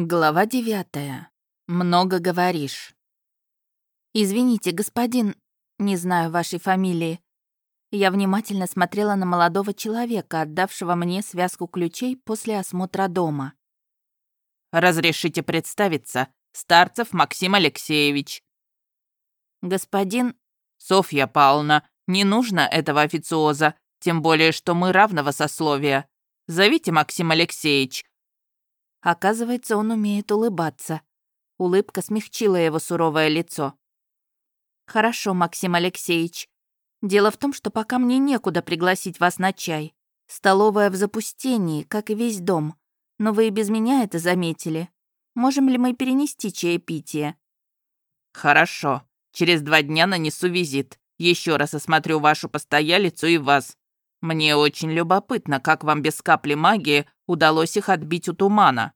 Глава девятая. Много говоришь. «Извините, господин, не знаю вашей фамилии». Я внимательно смотрела на молодого человека, отдавшего мне связку ключей после осмотра дома. «Разрешите представиться, Старцев Максим Алексеевич». «Господин...» «Софья Павловна, не нужно этого официоза, тем более, что мы равного сословия. Зовите Максим Алексеевич, Оказывается, он умеет улыбаться. Улыбка смягчила его суровое лицо. «Хорошо, Максим Алексеевич. Дело в том, что пока мне некуда пригласить вас на чай. Столовая в запустении, как и весь дом. Но вы и без меня это заметили. Можем ли мы перенести чаепитие?» «Хорошо. Через два дня нанесу визит. Еще раз осмотрю вашу постоялицу и вас. Мне очень любопытно, как вам без капли магии удалось их отбить у тумана.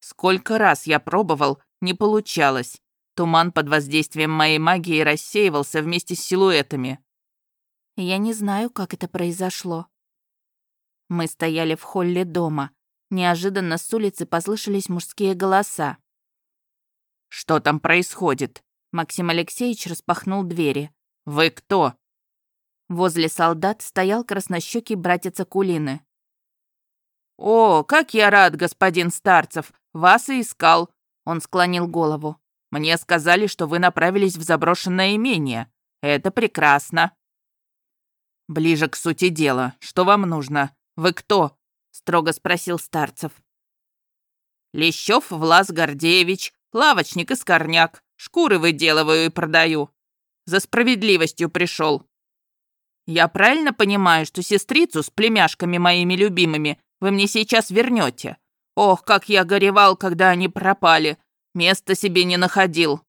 Сколько раз я пробовал, не получалось. Туман под воздействием моей магии рассеивался вместе с силуэтами. Я не знаю, как это произошло. Мы стояли в холле дома. Неожиданно с улицы послышались мужские голоса. «Что там происходит?» Максим Алексеевич распахнул двери. «Вы кто?» Возле солдат стоял краснощекий братец Акулины. «О, как я рад, господин Старцев! Вас и искал!» Он склонил голову. «Мне сказали, что вы направились в заброшенное имение. Это прекрасно!» «Ближе к сути дела. Что вам нужно? Вы кто?» строго спросил Старцев. «Лещев Влас Гордеевич, лавочник из Корняк. Шкуры выделываю и продаю. За справедливостью пришел. Я правильно понимаю, что сестрицу с племяшками моими любимыми вы мне сейчас вернете? Ох, как я горевал, когда они пропали. Места себе не находил».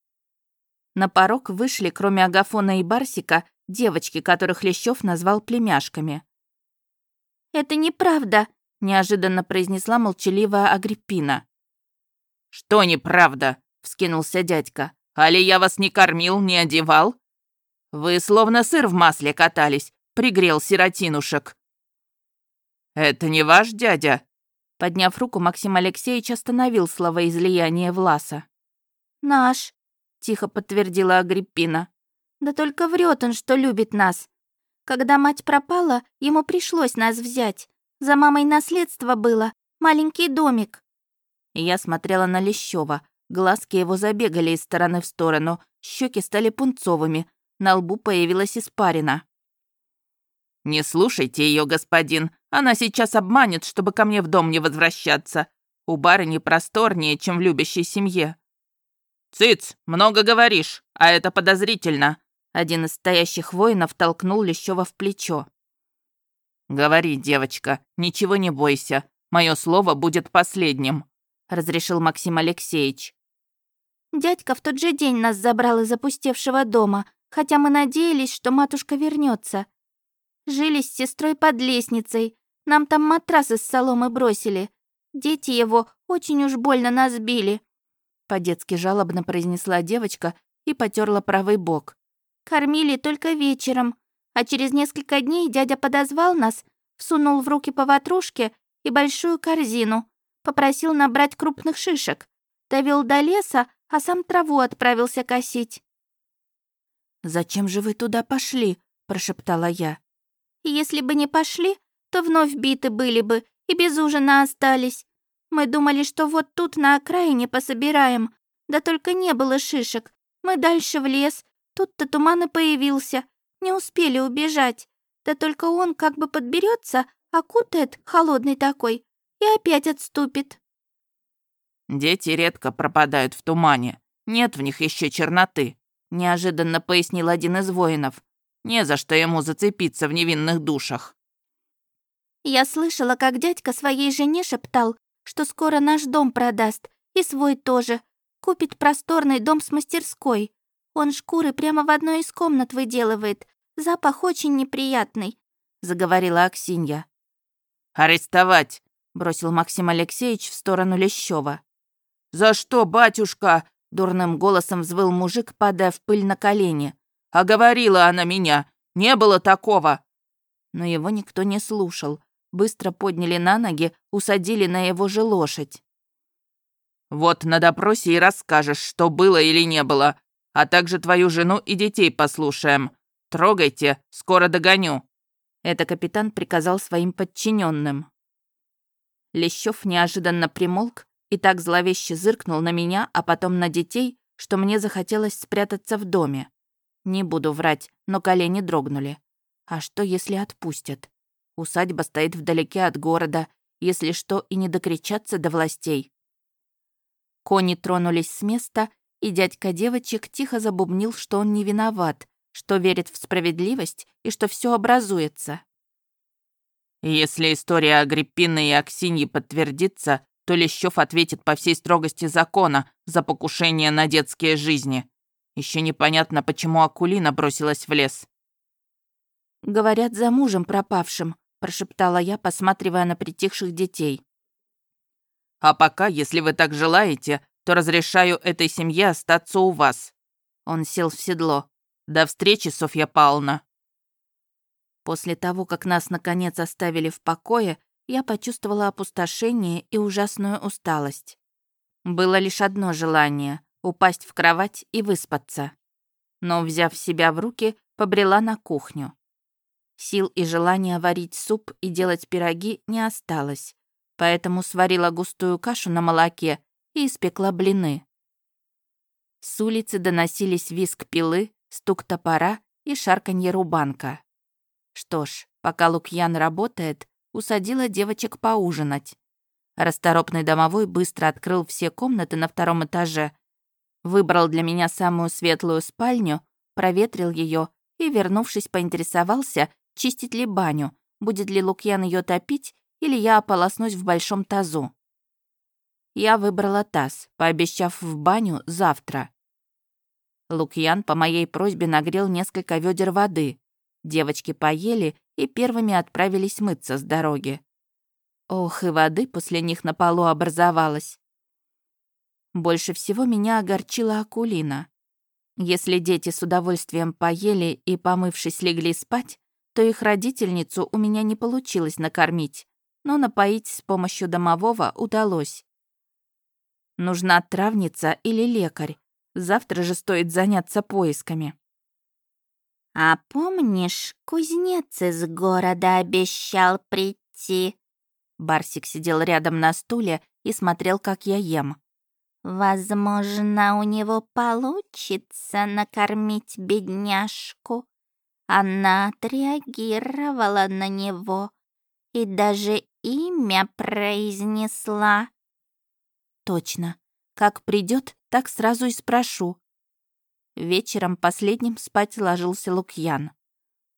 На порог вышли, кроме Агафона и Барсика, девочки, которых Лещев назвал племяшками. «Это неправда», — неожиданно произнесла молчаливая Агриппина. «Что неправда?» — вскинулся дядька. «Али я вас не кормил, не одевал? Вы словно сыр в масле катались, пригрел сиротинушек». «Это не ваш дядя?» Подняв руку, Максим Алексеевич остановил словоизлияние Власа. «Наш», — тихо подтвердила Агриппина. «Да только врет он, что любит нас. Когда мать пропала, ему пришлось нас взять. За мамой наследство было, маленький домик». Я смотрела на Лещева. Глазки его забегали из стороны в сторону, щеки стали пунцовыми, на лбу появилась испарина. «Не слушайте ее, господин. Она сейчас обманет, чтобы ко мне в дом не возвращаться. У барыни просторнее, чем в любящей семье». «Цыц, много говоришь, а это подозрительно». Один из стоящих воинов толкнул Лещева в плечо. «Говори, девочка, ничего не бойся. Мое слово будет последним», — разрешил Максим Алексеевич. «Дядька в тот же день нас забрал из опустевшего дома, хотя мы надеялись, что матушка вернется. Жили с сестрой под лестницей, нам там матрас из соломы бросили. Дети его очень уж больно нас били». По-детски жалобно произнесла девочка и потерла правый бок. «Кормили только вечером, а через несколько дней дядя подозвал нас, всунул в руки по ватрушке и большую корзину, попросил набрать крупных шишек, довел до леса, а сам траву отправился косить. «Зачем же вы туда пошли?» – прошептала я. «Если бы не пошли, то вновь биты были бы и без ужина остались. Мы думали, что вот тут на окраине пособираем, да только не было шишек. Мы дальше в лес, тут-то туман и появился. Не успели убежать. Да только он как бы подберется, окутает, холодный такой, и опять отступит». «Дети редко пропадают в тумане. Нет в них еще черноты», неожиданно пояснил один из воинов. Не за что ему зацепиться в невинных душах. Я слышала, как дядька своей жене шептал, что скоро наш дом продаст, и свой тоже. Купит просторный дом с мастерской. Он шкуры прямо в одной из комнат выделывает. Запах очень неприятный», — заговорила Аксинья. «Арестовать!» — бросил Максим Алексеевич в сторону Лещева. «За что, батюшка?» Дурным голосом взвыл мужик, падая в пыль на колени. «А говорила она меня! Не было такого!» Но его никто не слушал. Быстро подняли на ноги, усадили на его же лошадь. Вот на допросе и расскажешь, что было или не было, а также твою жену и детей послушаем. Трогайте, скоро догоню». Это капитан приказал своим подчиненным. Лещев неожиданно примолк и так зловеще зыркнул на меня, а потом на детей, что мне захотелось спрятаться в доме. Не буду врать, но колени дрогнули. А что, если отпустят? Усадьба стоит вдалеке от города, если что, и не докричаться до властей. Кони тронулись с места, и дядька девочек тихо забубнил, что он не виноват, что верит в справедливость и что все образуется. Если история Агриппины и Аксиньи подтвердится, то Лещев ответит по всей строгости закона за покушение на детские жизни. Еще непонятно, почему Акулина бросилась в лес. «Говорят, за мужем пропавшим», — прошептала я, посматривая на притихших детей. «А пока, если вы так желаете, то разрешаю этой семье остаться у вас». Он сел в седло. «До встречи, Софья Павловна». После того, как нас наконец оставили в покое, я почувствовала опустошение и ужасную усталость. Было лишь одно желание — упасть в кровать и выспаться. Но, взяв себя в руки, побрела на кухню. Сил и желания варить суп и делать пироги не осталось, поэтому сварила густую кашу на молоке и испекла блины. С улицы доносились визг пилы, стук топора и шарканье рубанка. Что ж, пока Лукьян работает, усадила девочек поужинать. Расторопный домовой быстро открыл все комнаты на втором этаже, выбрал для меня самую светлую спальню, проветрил ее и, вернувшись, поинтересовался, чистить ли баню, будет ли Лукьян ее топить или я ополоснусь в большом тазу. Я выбрала таз, пообещав в баню завтра. Лукьян по моей просьбе нагрел несколько ведер воды. Девочки поели и первыми отправились мыться с дороги. Ох, и воды после них на полу образовалось. Больше всего меня огорчила Акулина. Если дети с удовольствием поели и, помывшись, легли спать, то их родительницу у меня не получилось накормить, но напоить с помощью домового удалось. Нужна травница или лекарь. Завтра же стоит заняться поисками. «А помнишь, кузнец из города обещал прийти?» Барсик сидел рядом на стуле и смотрел, как я ем. «Возможно, у него получится накормить бедняжку». Она отреагировала на него и даже имя произнесла. «Точно. Как придет, так сразу и спрошу. Вечером последним спать ложился Лукьян.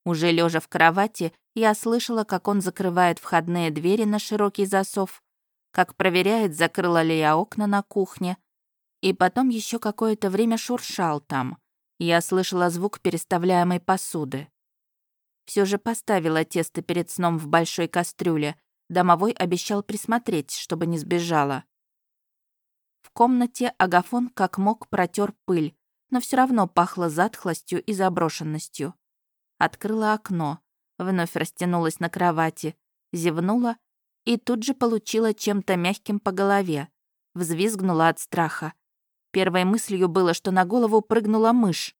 Уже лежа в кровати, я слышала, как он закрывает входные двери на широкий засов, как проверяет, закрыла ли я окна на кухне, и потом еще какое-то время шуршал там. Я слышала звук переставляемой посуды. Все же поставила тесто перед сном в большой кастрюле. Домовой обещал присмотреть, чтобы не сбежала. В комнате Агафон как мог протер пыль, но все равно пахло затхлостью и заброшенностью. Открыла окно, вновь растянулась на кровати, зевнула и тут же получила чем-то мягким по голове. Взвизгнула от страха. Первой мыслью было, что на голову прыгнула мышь.